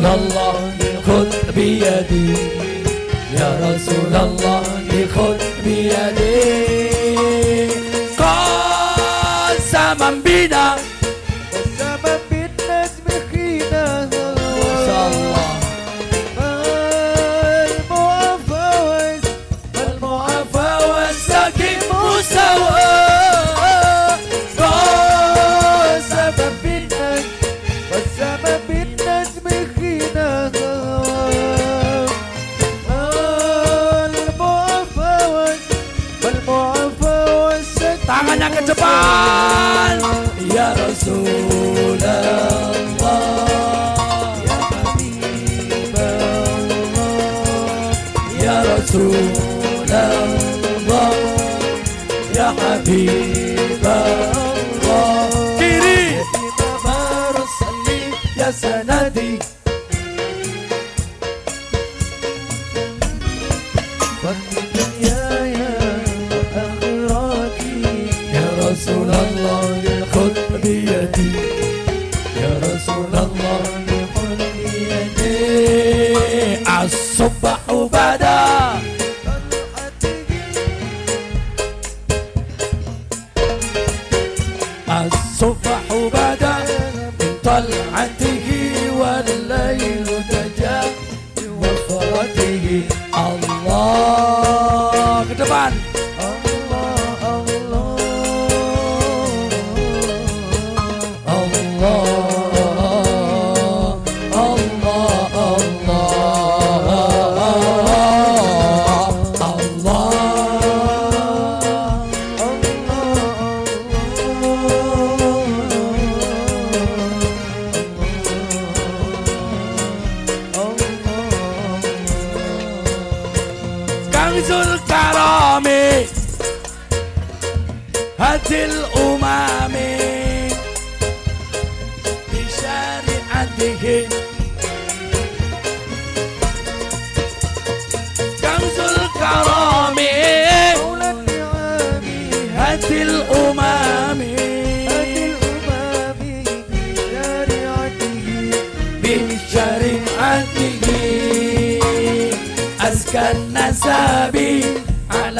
رسول الله خذ بيدي. يا رسول الله خذ بيدي. قسما بنا تبال يا رسول الله. يا حبيب الله. يا رسول الله. يا حبيب يا رسول الله بيدي الصبح بدا الصبح بدا من طلعته والليل تجا وفرته الله. ke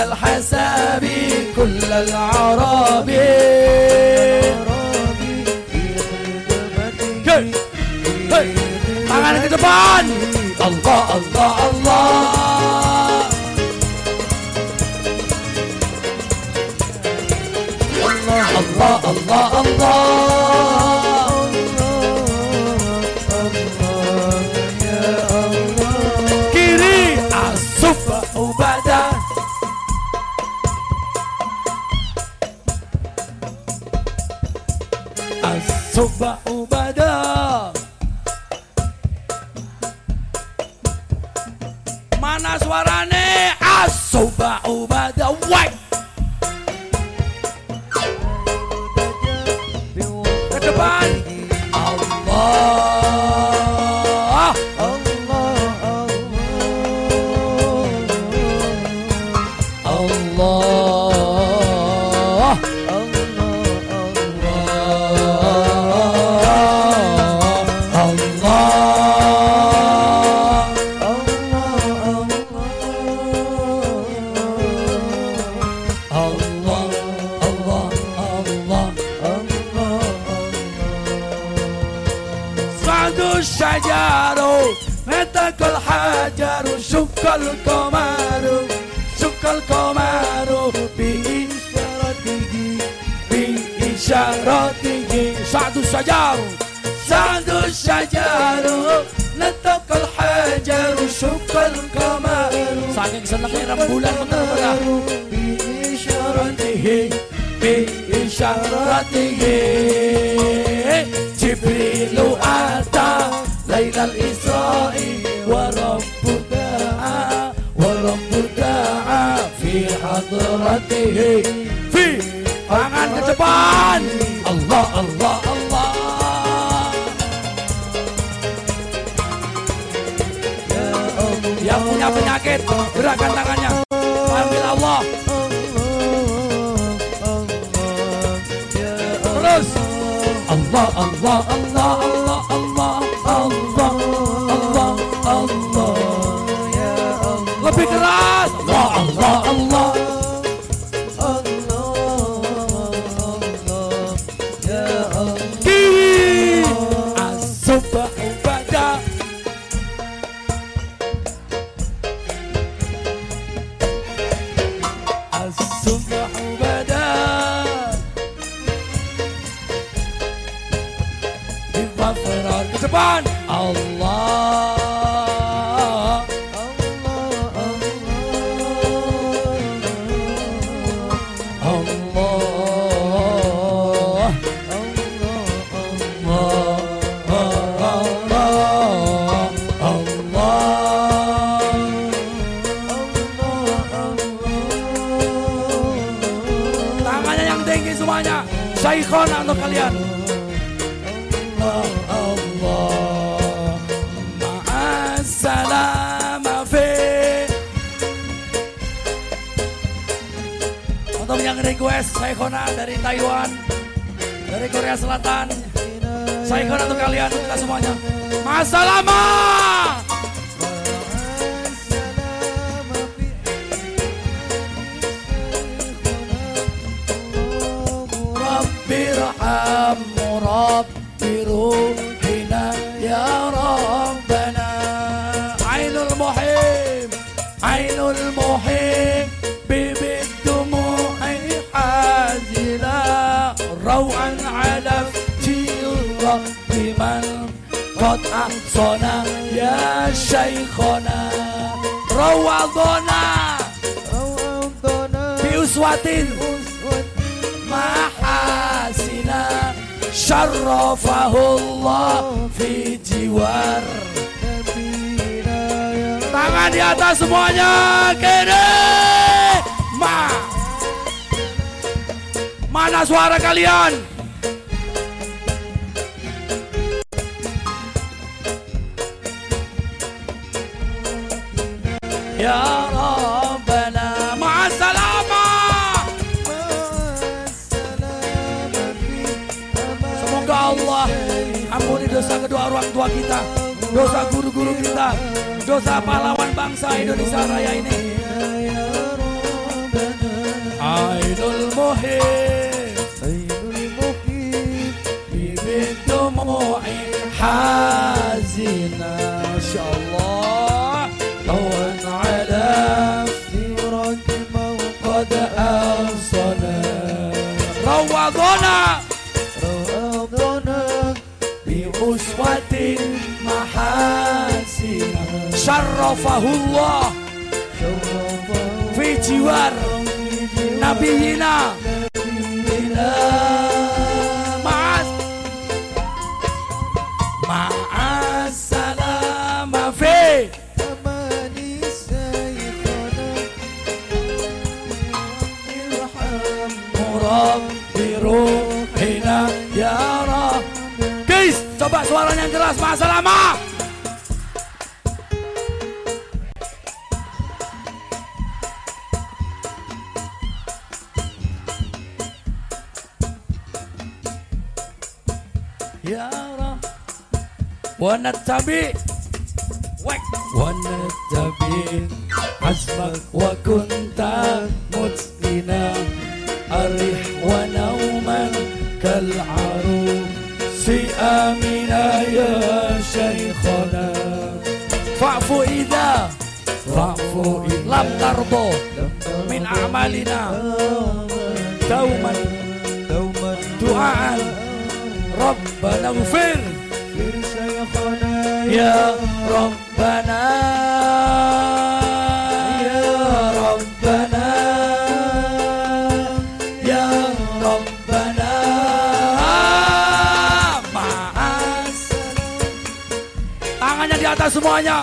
الحسابي كل العرابي هي هي الله الله الله. Mana suarane asuf ubada wait ke depan. Allah حجر متى كل حجر شوف كل قمر شوف كل قمر بإشارته بإشارته سعد الشجر سعد الشجر نتق الحجر شق القمر سعدك سلمي رمبولا بإشارته بإشارته جبريل أتى al Isra'i wa rabbuka fi hadratihi fi tangan ke depan. Allah Allah Allah. Ya Yang punya penyakit gerakan tangannya. Panggil Allah. Terus. Allah Allah وبك راس الله الله. الله. Depan Allah Saikhona untuk kalian. Allah, Allah. Ma'assalama. Untuk yang request Saikhona dari Taiwan, dari Korea Selatan, Saikhona untuk kalian, untuk kita semuanya. Masalama. رب روحنا يا ربنا. عين المحب عين المحب بالدموع حازلة. روعا على في الله بمن قد احصنا يا شيخنا. روضنا روضنا في أسوة syarrafahullah fi jiwar. Tangan di atas semuanya kiri ma. Mana suara kalian? Ya kedua orang tua kita, dosa guru-guru kita, dosa pahlawan bangsa Indonesia Raya ini. Ainul Muhib, bibit dumu'i hazina, Allah. Syarrafahullah Fi Nabi Yina. Ya Rab ونتبع. ونتبع حسبك وكنت متقنا. أرح ونوما كالعروس آمنا يا شيخنا. فاعف إذا. فاعف إذا. لم ترضى من أعمالنا. دوما. دعاء. فاغفر لشيخنا يا ربنا يا ربنا يا ربنا مع السلامة tangannya di atas semuanya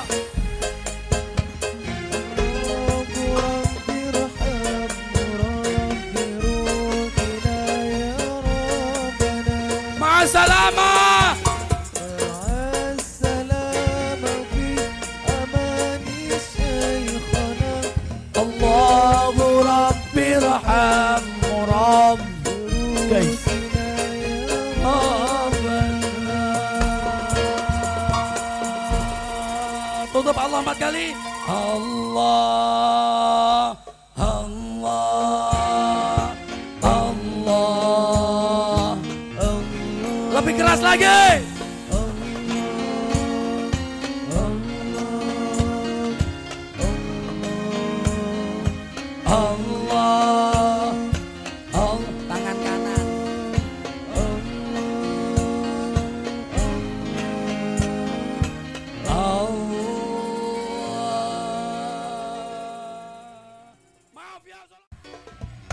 Allah empat kali Allah Allah Allah Allah. Lebih keras lagi